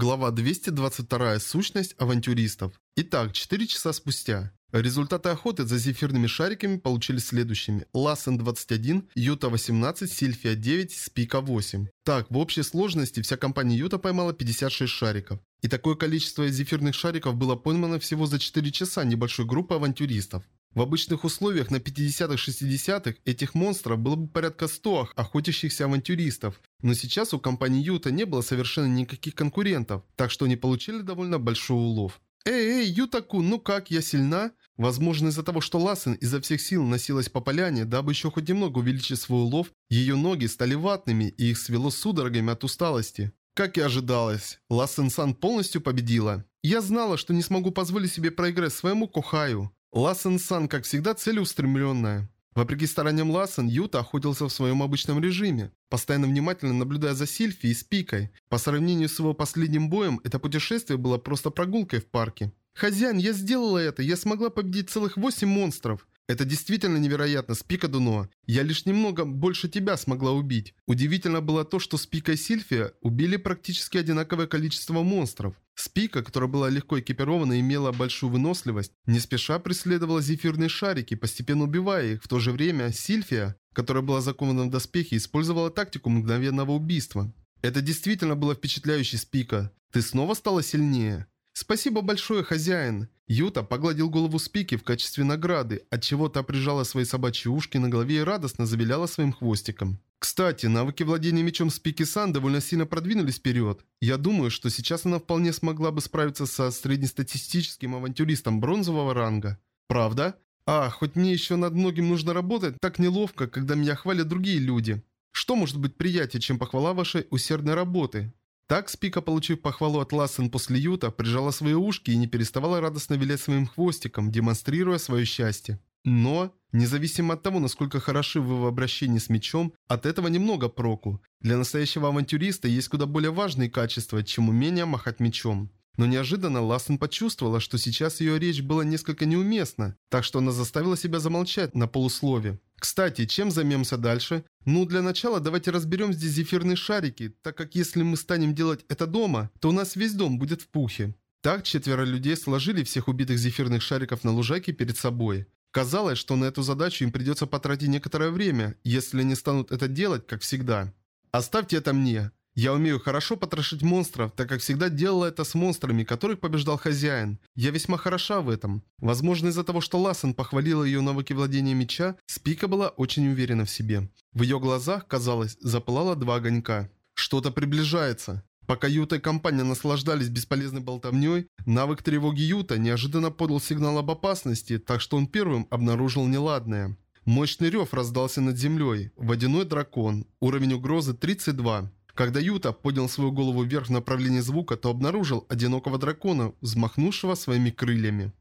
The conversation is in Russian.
Глава 222. Сущность авантюристов. Итак, 4 часа спустя. Результаты охоты за зефирными шариками получились следующими. Лассен 21, Юта 18, Сильфия 9, Спика 8. Так, в общей сложности вся компания Юта поймала 56 шариков. И такое количество зефирных шариков было поймано всего за 4 часа небольшой группы авантюристов. В обычных условиях на 50-60-х этих монстров было бы порядка 100 охотящихся авантюристов, но сейчас у компании Юта не было совершенно никаких конкурентов, так что они получили довольно большой улов. «Эй, эй, Ютаку, ну как, я сильна?» Возможно, из-за того, что Лассен изо всех сил носилась по поляне, дабы еще хоть немного увеличить свой улов, ее ноги стали ватными и их свело судорогами от усталости. Как и ожидалось, Лассен-сан полностью победила. Я знала, что не смогу позволить себе проиграть своему Кохаю. Лассен-сан, как всегда, целеустремленная. Вопреки стараниям Лассен, Юта охотился в своем обычном режиме, постоянно внимательно наблюдая за Сильфи и Спикой. По сравнению с его последним боем, это путешествие было просто прогулкой в парке. «Хозяин, я сделала это! Я смогла победить целых восемь монстров! Это действительно невероятно, Спика Дуно. Я лишь немного больше тебя смогла убить. Удивительно было то, что Спика и Сильфия убили практически одинаковое количество монстров. Спика, которая была легко экипирована и имела большую выносливость, не спеша преследовала зефирные шарики, постепенно убивая их. В то же время Сильфия, которая была закована в доспехи, использовала тактику мгновенного убийства. Это действительно было впечатляюще, Спика. Ты снова стала сильнее. «Спасибо большое, хозяин!» Юта погладил голову Спики в качестве награды, отчего та прижала свои собачьи ушки на голове и радостно завиляла своим хвостиком. Кстати, навыки владения мечом Спики-сан довольно сильно продвинулись вперед. Я думаю, что сейчас она вполне смогла бы справиться со среднестатистическим авантюристом бронзового ранга. Правда? А, хоть мне еще над многим нужно работать, так неловко, когда меня хвалят другие люди. Что может быть приятнее, чем похвала вашей усердной работы? Так Спика, получив похвалу от Лассен после Юта, прижала свои ушки и не переставала радостно вилять своим хвостиком, демонстрируя свое счастье. Но, независимо от того, насколько хороши вы в обращении с мечом, от этого немного проку. Для настоящего авантюриста есть куда более важные качества, чем умение махать мечом. Но неожиданно Лассен почувствовала, что сейчас ее речь была несколько неуместна, так что она заставила себя замолчать на полуслове. Кстати, чем займемся дальше? Ну, для начала давайте разберем здесь зефирные шарики, так как если мы станем делать это дома, то у нас весь дом будет в пухе. Так четверо людей сложили всех убитых зефирных шариков на лужайке перед собой. Казалось, что на эту задачу им придется потратить некоторое время, если они станут это делать, как всегда. «Оставьте это мне. Я умею хорошо потрошить монстров, так как всегда делала это с монстрами, которых побеждал хозяин. Я весьма хороша в этом. Возможно, из-за того, что Лассен похвалила ее навыки владения меча, Спика была очень уверена в себе. В ее глазах, казалось, запылало два огонька. Что-то приближается. Пока Юта и компания наслаждались бесполезной болтовней, навык тревоги Юта неожиданно подал сигнал об опасности, так что он первым обнаружил неладное. Мощный рев раздался над землей. Водяной дракон. Уровень угрозы 32. Когда Юта поднял свою голову вверх в направлении звука, то обнаружил одинокого дракона, взмахнувшего своими крыльями.